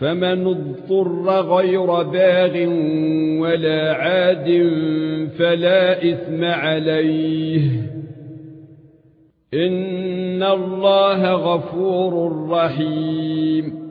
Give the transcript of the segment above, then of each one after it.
فمن اضطر غير باغ ولا عاد فلا إثم عليه. إن الله غفور رحيم.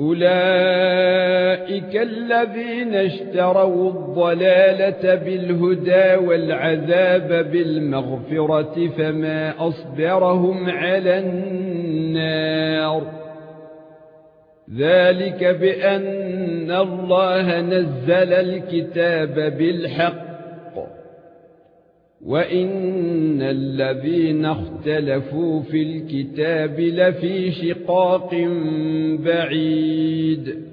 اولئك الذين اشتروا الضلاله بالهدى والعذاب بالمغفرة فما اصبرهم على النار ذلك بان الله نزل الكتاب بالحق وان الذين اختلفوا في الكتاب لفي شقاق بعيد